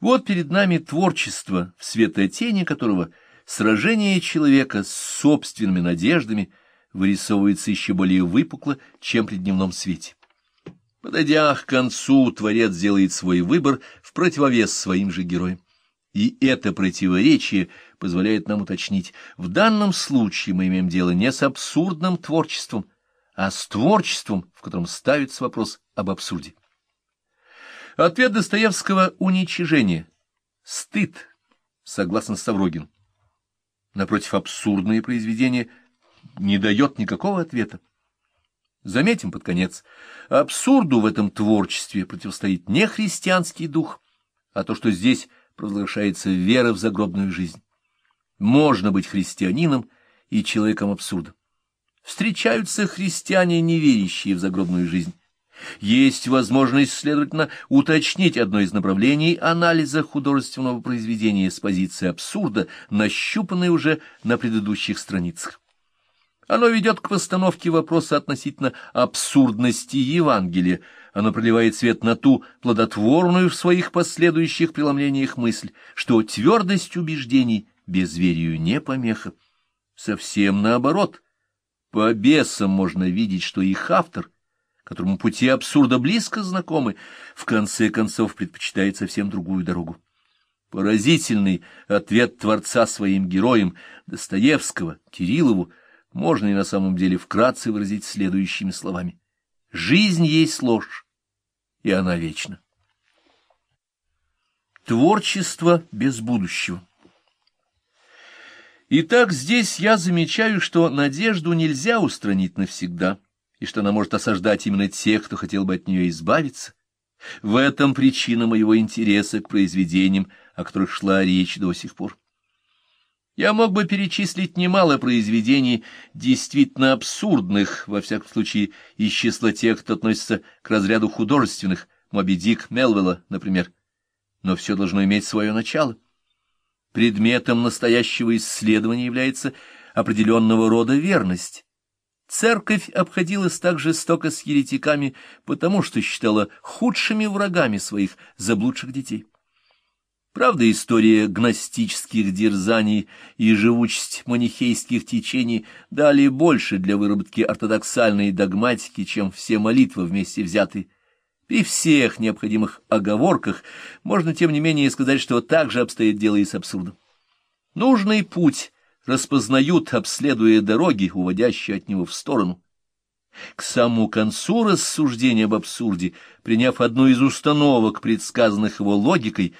Вот перед нами творчество, в светотени которого сражение человека с собственными надеждами вырисовывается еще более выпукло, чем при дневном свете. Подойдя к концу, творец делает свой выбор в противовес своим же героям. И это противоречие позволяет нам уточнить, в данном случае мы имеем дело не с абсурдным творчеством, а с творчеством, в котором ставится вопрос об абсурде. Ответ Достоевского — уничижение, стыд, согласно Ставрогин. Напротив, абсурдное произведение не дает никакого ответа. Заметим под конец, абсурду в этом творчестве противостоит не христианский дух, а то, что здесь провозглашается вера в загробную жизнь. Можно быть христианином и человеком абсурда. Встречаются христиане, не верящие в загробную жизнь. Есть возможность, следовательно, уточнить одно из направлений анализа художественного произведения с позиции абсурда, нащупанной уже на предыдущих страницах. Оно ведет к постановке вопроса относительно абсурдности Евангелия, оно проливает свет на ту плодотворную в своих последующих преломлениях мысль, что твердость убеждений безверию не помеха. Совсем наоборот. По бесам можно видеть, что их автор, которому пути абсурда близко знакомы, в конце концов предпочитает совсем другую дорогу. Поразительный ответ Творца своим героям Достоевского, Кириллову, можно и на самом деле вкратце выразить следующими словами. Жизнь есть ложь, и она вечна. Творчество без будущего. Итак, здесь я замечаю, что надежду нельзя устранить навсегда, и что она может осаждать именно тех, кто хотел бы от нее избавиться. В этом причина моего интереса к произведениям, о которых шла речь до сих пор. Я мог бы перечислить немало произведений, действительно абсурдных, во всяком случае, из числа тех, кто относится к разряду художественных, Моби Дик Мелвилла, например. Но все должно иметь свое начало. Предметом настоящего исследования является определенного рода верность. Церковь обходилась так жестоко с еретиками, потому что считала худшими врагами своих заблудших детей. Правда, история гностических дерзаний и живучесть манихейских течений дали больше для выработки ортодоксальной догматики, чем все молитвы вместе взятые. При всех необходимых оговорках можно, тем не менее, сказать, что так же обстоит дело и с абсурдом. Нужный путь распознают, обследуя дороги, уводящие от него в сторону. К самому концу рассуждения об абсурде, приняв одну из установок, предсказанных его логикой,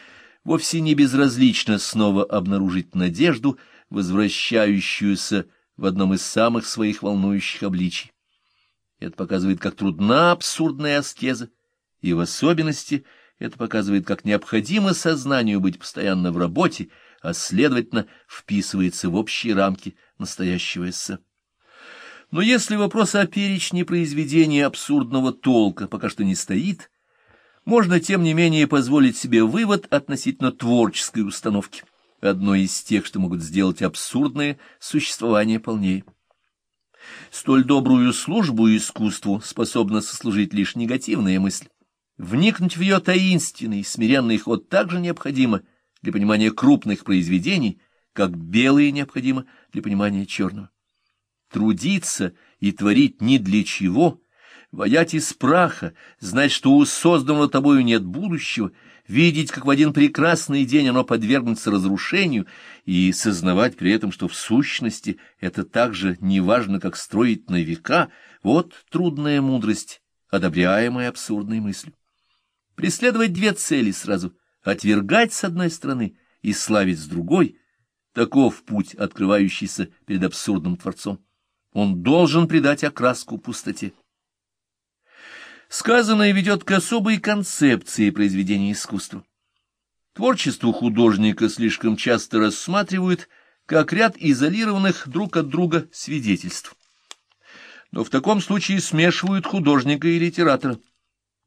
вовсе не безразлично снова обнаружить надежду, возвращающуюся в одном из самых своих волнующих обличий. Это показывает, как трудна абсурдная аскеза, и в особенности это показывает, как необходимо сознанию быть постоянно в работе, а, следовательно, вписывается в общие рамки настоящего эссе. Но если вопрос о перечне произведения абсурдного толка пока что не стоит, можно, тем не менее, позволить себе вывод относительно творческой установки, одной из тех, что могут сделать абсурдное существование полнее. Столь добрую службу искусству способна сослужить лишь негативная мысль. Вникнуть в ее таинственный, смиренный ход также необходимо для понимания крупных произведений, как белое необходимо для понимания черного. Трудиться и творить ни для чего — воять из праха, знать, что у созданного тобою нет будущего, видеть, как в один прекрасный день оно подвергнется разрушению, и сознавать при этом, что в сущности это так же неважно, как строить на века, вот трудная мудрость, одобряемая абсурдной мыслью. Преследовать две цели сразу — отвергать с одной стороны и славить с другой — таков путь, открывающийся перед абсурдным Творцом. Он должен придать окраску пустоте. Сказанное ведет к особой концепции произведения искусства. Творчество художника слишком часто рассматривают как ряд изолированных друг от друга свидетельств. Но в таком случае смешивают художника и литератора.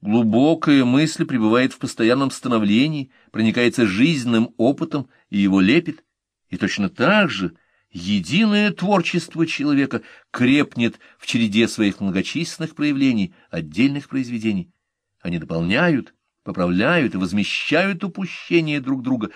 Глубокая мысль пребывает в постоянном становлении, проникается жизненным опытом и его лепит, и точно так же единое творчество человека крепнет в череде своих многочисленных проявлений, отдельных произведений. Они дополняют поправляют и возмещают упущения друг друга